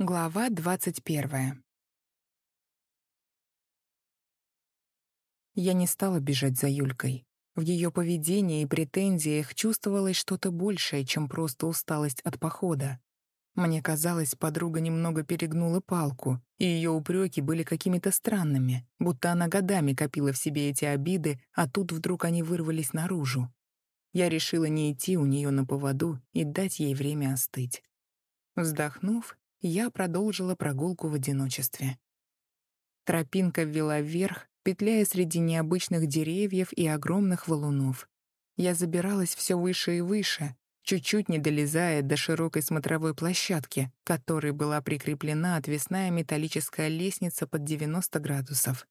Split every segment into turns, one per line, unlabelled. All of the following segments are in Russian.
Глава двадцать первая. Я не стала бежать за Юлькой. В ее поведении и претензиях чувствовалось что-то большее, чем просто усталость от похода. Мне казалось, подруга немного перегнула палку, и ее упреки были какими-то странными, будто она годами копила в себе эти обиды, а тут вдруг они вырвались наружу. Я решила не идти у нее на поводу и дать ей время остыть. Вздохнув, я продолжила прогулку в одиночестве. Тропинка ввела вверх, петляя среди необычных деревьев и огромных валунов. Я забиралась все выше и выше, чуть-чуть не долезая до широкой смотровой площадки, которой была прикреплена отвесная металлическая лестница под 90 градусов.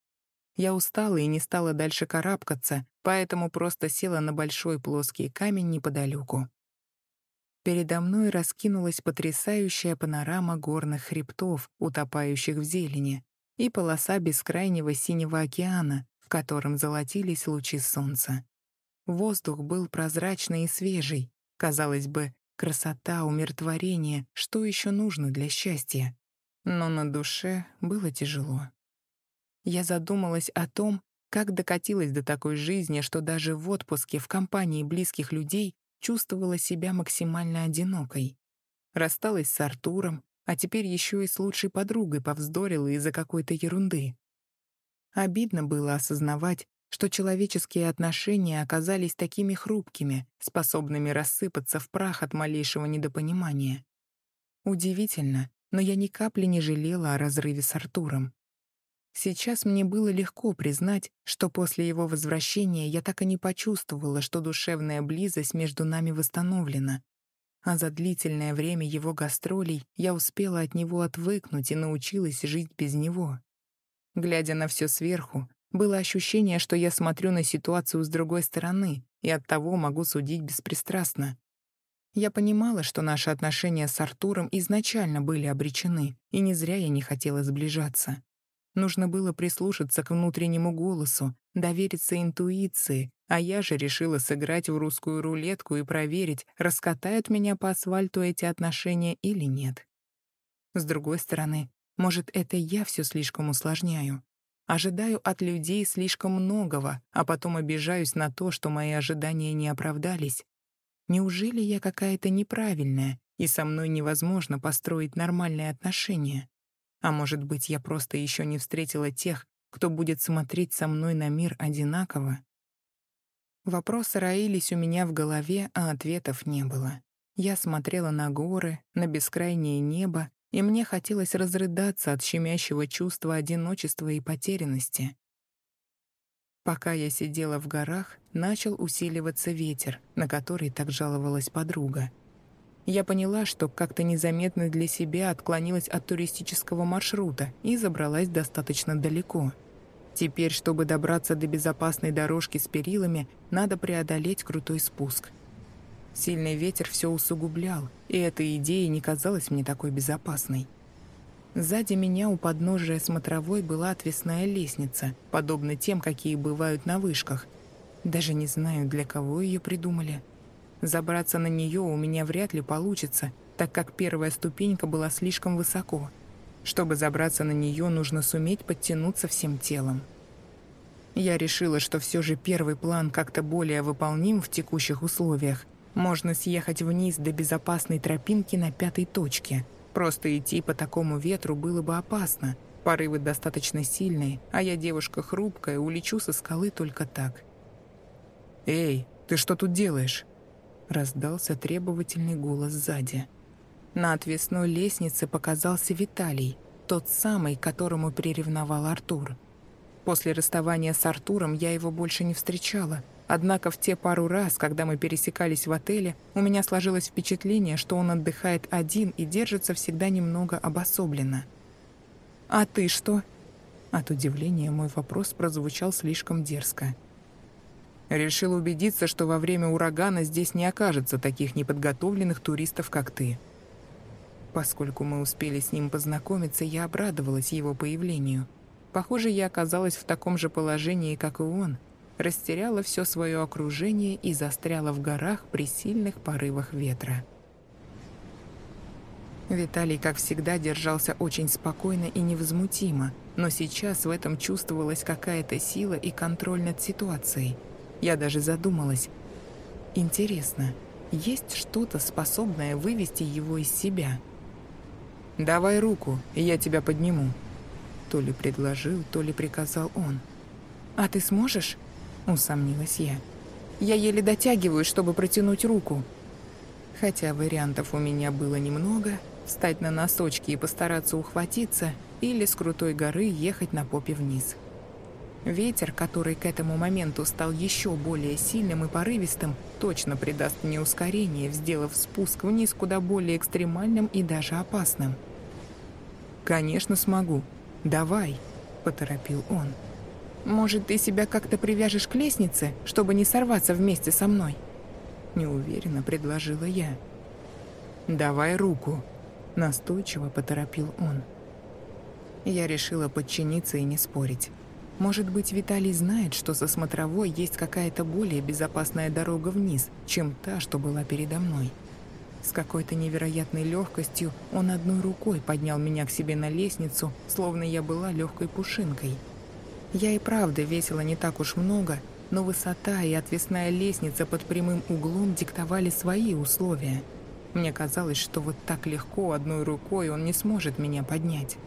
Я устала и не стала дальше карабкаться, поэтому просто села на большой плоский камень неподалеку. Передо мной раскинулась потрясающая панорама горных хребтов, утопающих в зелени, и полоса бескрайнего синего океана, в котором золотились лучи солнца. Воздух был прозрачный и свежий. Казалось бы, красота, умиротворение, что еще нужно для счастья? Но на душе было тяжело. Я задумалась о том, как докатилась до такой жизни, что даже в отпуске в компании близких людей чувствовала себя максимально одинокой. Рассталась с Артуром, а теперь еще и с лучшей подругой повздорила из-за какой-то ерунды. Обидно было осознавать, что человеческие отношения оказались такими хрупкими, способными рассыпаться в прах от малейшего недопонимания. Удивительно, но я ни капли не жалела о разрыве с Артуром. Сейчас мне было легко признать, что после его возвращения я так и не почувствовала, что душевная близость между нами восстановлена. А за длительное время его гастролей я успела от него отвыкнуть и научилась жить без него. Глядя на все сверху, было ощущение, что я смотрю на ситуацию с другой стороны и оттого могу судить беспристрастно. Я понимала, что наши отношения с Артуром изначально были обречены, и не зря я не хотела сближаться. Нужно было прислушаться к внутреннему голосу, довериться интуиции, а я же решила сыграть в русскую рулетку и проверить, раскатают меня по асфальту эти отношения или нет. С другой стороны, может, это я все слишком усложняю. Ожидаю от людей слишком многого, а потом обижаюсь на то, что мои ожидания не оправдались. Неужели я какая-то неправильная, и со мной невозможно построить нормальные отношения? А может быть, я просто еще не встретила тех, кто будет смотреть со мной на мир одинаково? Вопросы роились у меня в голове, а ответов не было. Я смотрела на горы, на бескрайнее небо, и мне хотелось разрыдаться от щемящего чувства одиночества и потерянности. Пока я сидела в горах, начал усиливаться ветер, на который так жаловалась подруга — я поняла, что как-то незаметно для себя отклонилась от туристического маршрута и забралась достаточно далеко. Теперь, чтобы добраться до безопасной дорожки с перилами, надо преодолеть крутой спуск. Сильный ветер все усугублял, и эта идея не казалась мне такой безопасной. Сзади меня у подножия смотровой была отвесная лестница, подобно тем, какие бывают на вышках. Даже не знаю, для кого ее придумали. Забраться на нее у меня вряд ли получится, так как первая ступенька была слишком высоко. Чтобы забраться на нее, нужно суметь подтянуться всем телом. Я решила, что все же первый план как-то более выполним в текущих условиях. Можно съехать вниз до безопасной тропинки на пятой точке. Просто идти по такому ветру было бы опасно. Порывы достаточно сильные, а я девушка хрупкая, улечу со скалы только так. «Эй, ты что тут делаешь?» Раздался требовательный голос сзади. На отвесной лестнице показался Виталий, тот самый, которому приревновал Артур. После расставания с Артуром я его больше не встречала, однако в те пару раз, когда мы пересекались в отеле, у меня сложилось впечатление, что он отдыхает один и держится всегда немного обособленно. «А ты что?» От удивления мой вопрос прозвучал слишком дерзко. Решил убедиться, что во время урагана здесь не окажется таких неподготовленных туристов, как ты. Поскольку мы успели с ним познакомиться, я обрадовалась его появлению. Похоже, я оказалась в таком же положении, как и он. Растеряла все свое окружение и застряла в горах при сильных порывах ветра. Виталий, как всегда, держался очень спокойно и невозмутимо, но сейчас в этом чувствовалась какая-то сила и контроль над ситуацией. Я даже задумалась. Интересно, есть что-то, способное вывести его из себя? «Давай руку, и я тебя подниму», — то ли предложил, то ли приказал он. «А ты сможешь?» — усомнилась я. «Я еле дотягиваю, чтобы протянуть руку». Хотя вариантов у меня было немного, встать на носочки и постараться ухватиться, или с крутой горы ехать на попе вниз. Ветер, который к этому моменту стал еще более сильным и порывистым, точно придаст мне ускорение, сделав спуск вниз куда более экстремальным и даже опасным. «Конечно смогу. Давай», — поторопил он. «Может, ты себя как-то привяжешь к лестнице, чтобы не сорваться вместе со мной?» Неуверенно предложила я. «Давай руку», — настойчиво поторопил он. Я решила подчиниться и не спорить. Может быть, Виталий знает, что со смотровой есть какая-то более безопасная дорога вниз, чем та, что была передо мной. С какой-то невероятной легкостью он одной рукой поднял меня к себе на лестницу, словно я была легкой пушинкой. Я и правда весила не так уж много, но высота и отвесная лестница под прямым углом диктовали свои условия. Мне казалось, что вот так легко одной рукой он не сможет меня поднять.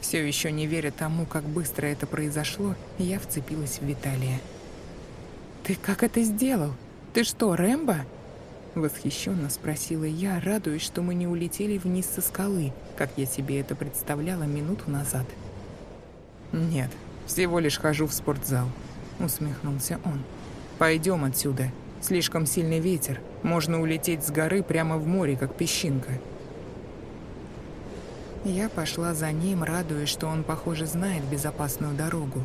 Все еще не веря тому, как быстро это произошло, я вцепилась в Виталия. «Ты как это сделал? Ты что, Рэмбо?» Восхищенно спросила я, радуясь, что мы не улетели вниз со скалы, как я себе это представляла минуту назад. «Нет, всего лишь хожу в спортзал», — усмехнулся он. «Пойдем отсюда. Слишком сильный ветер. Можно улететь с горы прямо в море, как песчинка». Я пошла за ним, радуясь, что он, похоже, знает безопасную дорогу.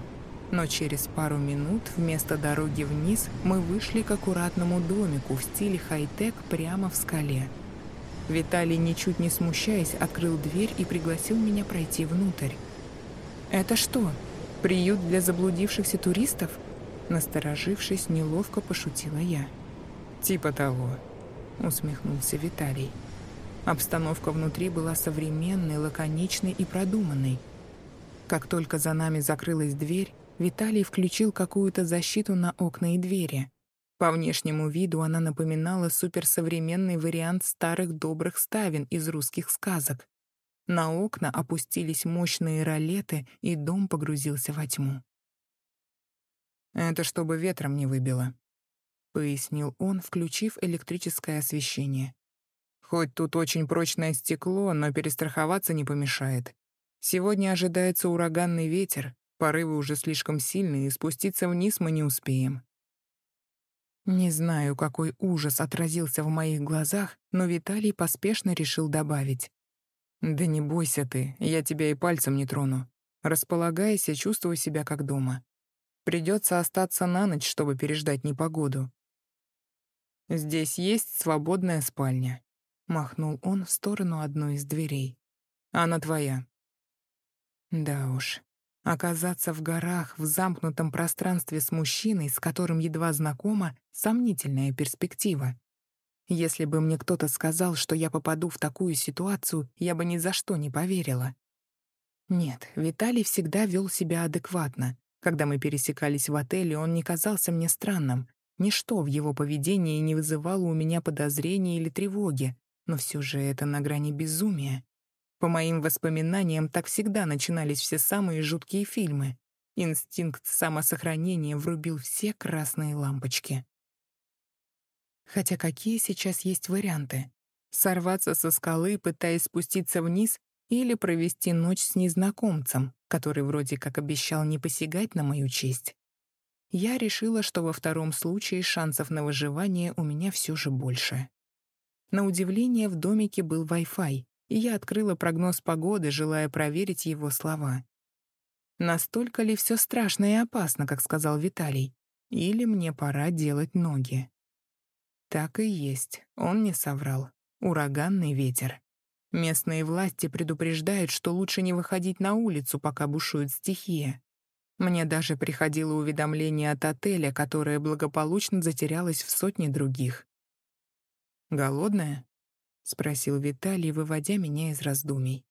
Но через пару минут вместо дороги вниз мы вышли к аккуратному домику в стиле хай-тек прямо в скале. Виталий, ничуть не смущаясь, открыл дверь и пригласил меня пройти внутрь. «Это что, приют для заблудившихся туристов?» Насторожившись, неловко пошутила я. «Типа того», — усмехнулся Виталий. Обстановка внутри была современной, лаконичной и продуманной. Как только за нами закрылась дверь, Виталий включил какую-то защиту на окна и двери. По внешнему виду она напоминала суперсовременный вариант старых добрых ставен из русских сказок. На окна опустились мощные ролеты, и дом погрузился во тьму. «Это чтобы ветром не выбило», — пояснил он, включив электрическое освещение. Хоть тут очень прочное стекло, но перестраховаться не помешает. Сегодня ожидается ураганный ветер, порывы уже слишком сильные, и спуститься вниз мы не успеем. Не знаю, какой ужас отразился в моих глазах, но Виталий поспешно решил добавить. «Да не бойся ты, я тебя и пальцем не трону. Располагайся, чувствуй себя как дома. Придется остаться на ночь, чтобы переждать непогоду. Здесь есть свободная спальня. Махнул он в сторону одной из дверей. «Она твоя». Да уж, оказаться в горах в замкнутом пространстве с мужчиной, с которым едва знакома, сомнительная перспектива. Если бы мне кто-то сказал, что я попаду в такую ситуацию, я бы ни за что не поверила. Нет, Виталий всегда вел себя адекватно. Когда мы пересекались в отеле, он не казался мне странным. Ничто в его поведении не вызывало у меня подозрения или тревоги. Но все же это на грани безумия. По моим воспоминаниям, так всегда начинались все самые жуткие фильмы. Инстинкт самосохранения врубил все красные лампочки. Хотя какие сейчас есть варианты? Сорваться со скалы, пытаясь спуститься вниз, или провести ночь с незнакомцем, который вроде как обещал не посягать на мою честь? Я решила, что во втором случае шансов на выживание у меня все же больше. На удивление, в домике был Wi-Fi, и я открыла прогноз погоды, желая проверить его слова. Настолько ли все страшно и опасно, как сказал Виталий? Или мне пора делать ноги? Так и есть, он не соврал. Ураганный ветер. Местные власти предупреждают, что лучше не выходить на улицу, пока бушует стихия. Мне даже приходило уведомление от отеля, которое благополучно затерялось в сотне других. «Голодная?» — спросил Виталий, выводя меня из раздумий.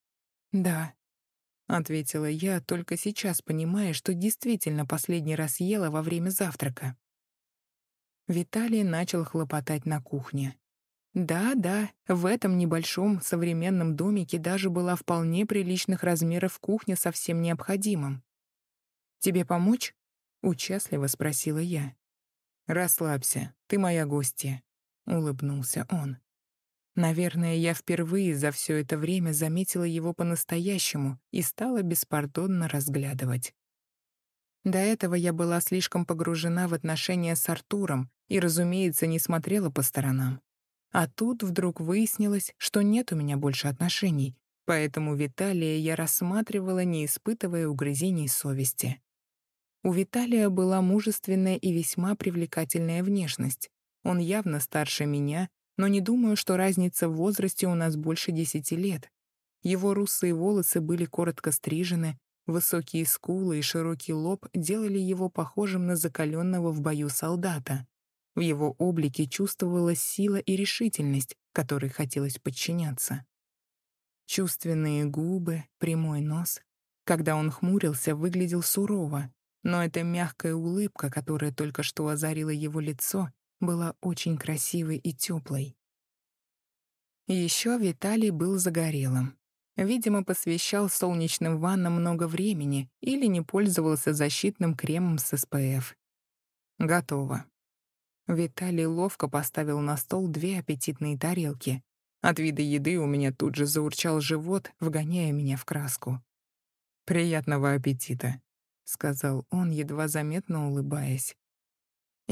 «Да», — ответила я, только сейчас понимая, что действительно последний раз ела во время завтрака. Виталий начал хлопотать на кухне. Да-да, в этом небольшом современном домике даже была вполне приличных размеров кухня со всем необходимым. «Тебе помочь?» — участливо спросила я. «Расслабься, ты моя гостья», — улыбнулся он. Наверное, я впервые за все это время заметила его по-настоящему и стала беспардонно разглядывать. До этого я была слишком погружена в отношения с Артуром и, разумеется, не смотрела по сторонам. А тут вдруг выяснилось, что нет у меня больше отношений, поэтому Виталия я рассматривала, не испытывая угрызений совести. У Виталия была мужественная и весьма привлекательная внешность. Он явно старше меня, но не думаю, что разница в возрасте у нас больше десяти лет. Его русые волосы были коротко стрижены, высокие скулы и широкий лоб делали его похожим на закаленного в бою солдата. В его облике чувствовалась сила и решительность, которой хотелось подчиняться. Чувственные губы, прямой нос. Когда он хмурился, выглядел сурово, но эта мягкая улыбка, которая только что озарила его лицо, была очень красивой и теплой. Еще Виталий был загорелым. Видимо, посвящал солнечным ваннам много времени или не пользовался защитным кремом с СПФ. Готово. Виталий ловко поставил на стол две аппетитные тарелки. От вида еды у меня тут же заурчал живот, вгоняя меня в краску. «Приятного аппетита», — сказал он, едва заметно улыбаясь.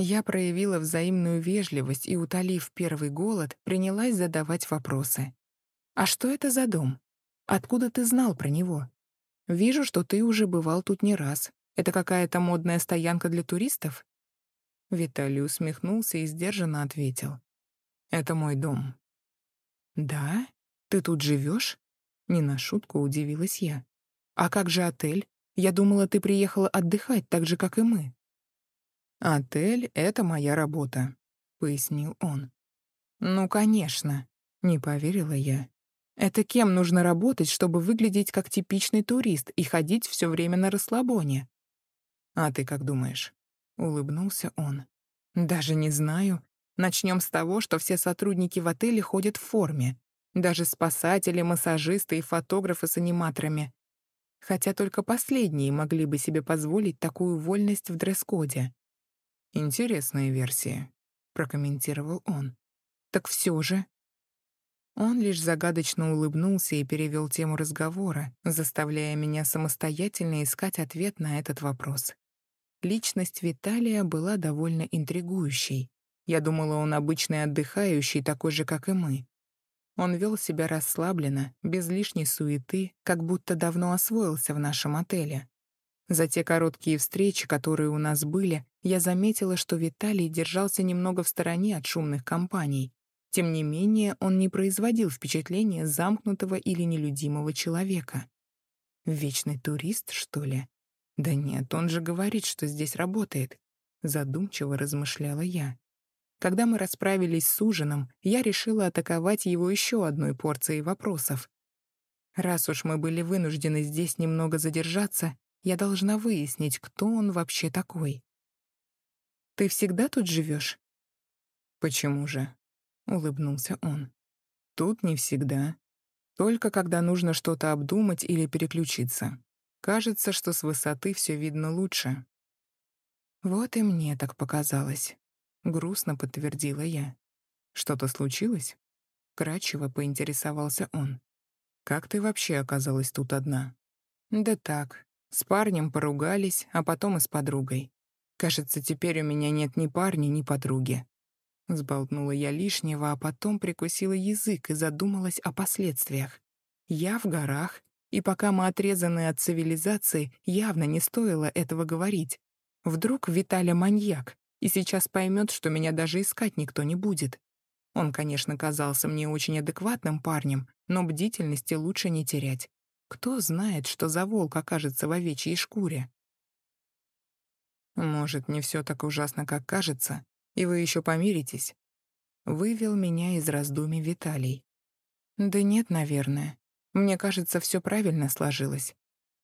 Я проявила взаимную вежливость и, утолив первый голод, принялась задавать вопросы. «А что это за дом? Откуда ты знал про него? Вижу, что ты уже бывал тут не раз. Это какая-то модная стоянка для туристов?» Виталий усмехнулся и сдержанно ответил. «Это мой дом». «Да? Ты тут живешь? Не на шутку удивилась я. «А как же отель? Я думала, ты приехала отдыхать так же, как и мы». «Отель — это моя работа», — пояснил он. «Ну, конечно», — не поверила я. «Это кем нужно работать, чтобы выглядеть как типичный турист и ходить все время на расслабоне?» «А ты как думаешь?» улыбнулся он. Даже не знаю. Начнем с того, что все сотрудники в отеле ходят в форме. Даже спасатели, массажисты и фотографы с аниматорами. Хотя только последние могли бы себе позволить такую вольность в дресс-коде. «Интересная версия», — прокомментировал он. «Так все же». Он лишь загадочно улыбнулся и перевел тему разговора, заставляя меня самостоятельно искать ответ на этот вопрос. Личность Виталия была довольно интригующей. Я думала, он обычный отдыхающий, такой же, как и мы. Он вел себя расслабленно, без лишней суеты, как будто давно освоился в нашем отеле. За те короткие встречи, которые у нас были, я заметила, что Виталий держался немного в стороне от шумных компаний. Тем не менее, он не производил впечатления замкнутого или нелюдимого человека. Вечный турист, что ли? «Да нет, он же говорит, что здесь работает», — задумчиво размышляла я. Когда мы расправились с ужином, я решила атаковать его еще одной порцией вопросов. Раз уж мы были вынуждены здесь немного задержаться, я должна выяснить, кто он вообще такой. «Ты всегда тут живешь? «Почему же?» — улыбнулся он. «Тут не всегда. Только когда нужно что-то обдумать или переключиться. Кажется, что с высоты все видно лучше. Вот и мне так показалось. Грустно подтвердила я. Что-то случилось? Кратчево поинтересовался он. Как ты вообще оказалась тут одна? Да так. С парнем поругались, а потом и с подругой. Кажется, теперь у меня нет ни парня, ни подруги. Сболтнула я лишнего, а потом прикусила язык и задумалась о последствиях. Я в горах, и пока мы отрезаны от цивилизации, явно не стоило этого говорить. Вдруг Виталя маньяк, и сейчас поймет, что меня даже искать никто не будет. Он, конечно, казался мне очень адекватным парнем, но бдительности лучше не терять. Кто знает, что за волк окажется в овечьей шкуре? Может, не все так ужасно, как кажется, и вы еще помиритесь? Вывел меня из раздумий Виталий. Да нет, наверное. Мне кажется, все правильно сложилось.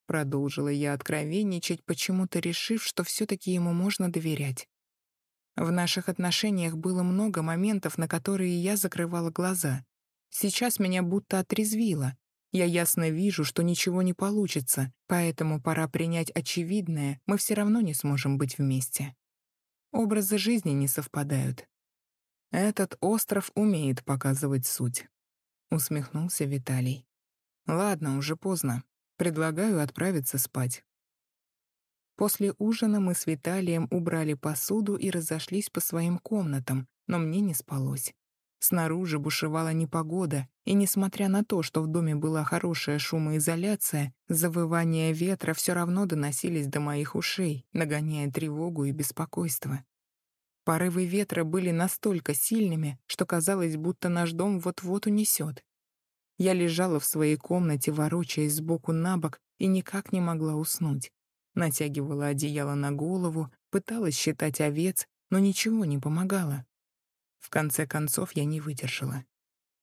Продолжила я откровенничать, почему-то решив, что все таки ему можно доверять. В наших отношениях было много моментов, на которые я закрывала глаза. Сейчас меня будто отрезвило. Я ясно вижу, что ничего не получится, поэтому пора принять очевидное, мы все равно не сможем быть вместе. Образы жизни не совпадают. Этот остров умеет показывать суть. Усмехнулся Виталий. Ладно, уже поздно. Предлагаю отправиться спать. После ужина мы с Виталием убрали посуду и разошлись по своим комнатам, но мне не спалось. Снаружи бушевала непогода, и несмотря на то, что в доме была хорошая шумоизоляция, завывания ветра все равно доносились до моих ушей, нагоняя тревогу и беспокойство. Порывы ветра были настолько сильными, что казалось, будто наш дом вот-вот унесет. Я лежала в своей комнате, ворочаясь сбоку на бок, и никак не могла уснуть. Натягивала одеяло на голову, пыталась считать овец, но ничего не помогало. В конце концов я не выдержала.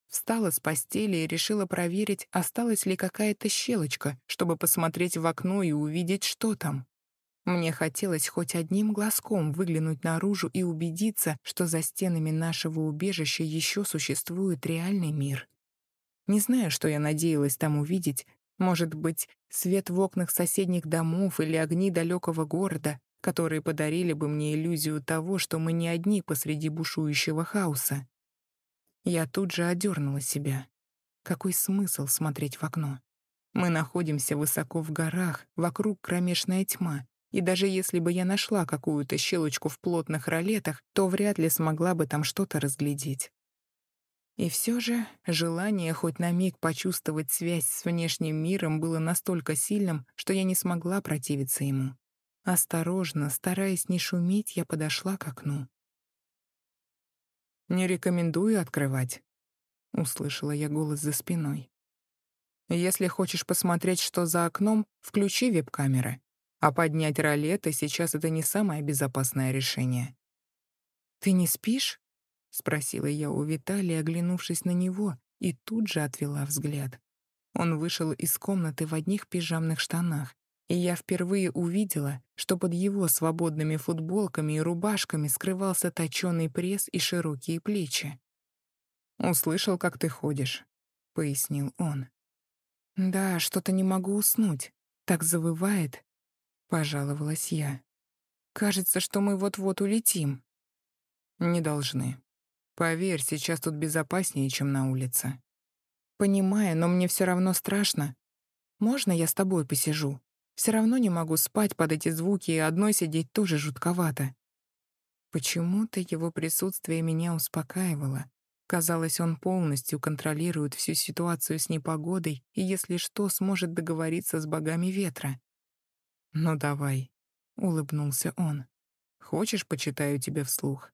Встала с постели и решила проверить, осталась ли какая-то щелочка, чтобы посмотреть в окно и увидеть, что там. Мне хотелось хоть одним глазком выглянуть наружу и убедиться, что за стенами нашего убежища еще существует реальный мир. Не знаю, что я надеялась там увидеть, может быть, свет в окнах соседних домов или огни далекого города, которые подарили бы мне иллюзию того, что мы не одни посреди бушующего хаоса. Я тут же одернула себя. Какой смысл смотреть в окно? Мы находимся высоко в горах, вокруг кромешная тьма, и даже если бы я нашла какую-то щелочку в плотных ролетах, то вряд ли смогла бы там что-то разглядеть. И все же желание хоть на миг почувствовать связь с внешним миром было настолько сильным, что я не смогла противиться ему. Осторожно, стараясь не шуметь, я подошла к окну. «Не рекомендую открывать», — услышала я голос за спиной. «Если хочешь посмотреть, что за окном, включи веб-камеры. А поднять ролеты сейчас это не самое безопасное решение». «Ты не спишь?» — спросила я у Виталия, оглянувшись на него, и тут же отвела взгляд. Он вышел из комнаты в одних пижамных штанах, и я впервые увидела, что под его свободными футболками и рубашками скрывался точёный пресс и широкие плечи. «Услышал, как ты ходишь», — пояснил он. «Да, что-то не могу уснуть. Так завывает», — пожаловалась я. «Кажется, что мы вот-вот улетим». «Не должны», Поверь, сейчас тут безопаснее, чем на улице. Понимаю, но мне все равно страшно. Можно я с тобой посижу? Все равно не могу спать под эти звуки, и одной сидеть тоже жутковато. Почему-то его присутствие меня успокаивало. Казалось, он полностью контролирует всю ситуацию с непогодой и, если что, сможет договориться с богами ветра. «Ну давай», — улыбнулся он. «Хочешь, почитаю тебе вслух?»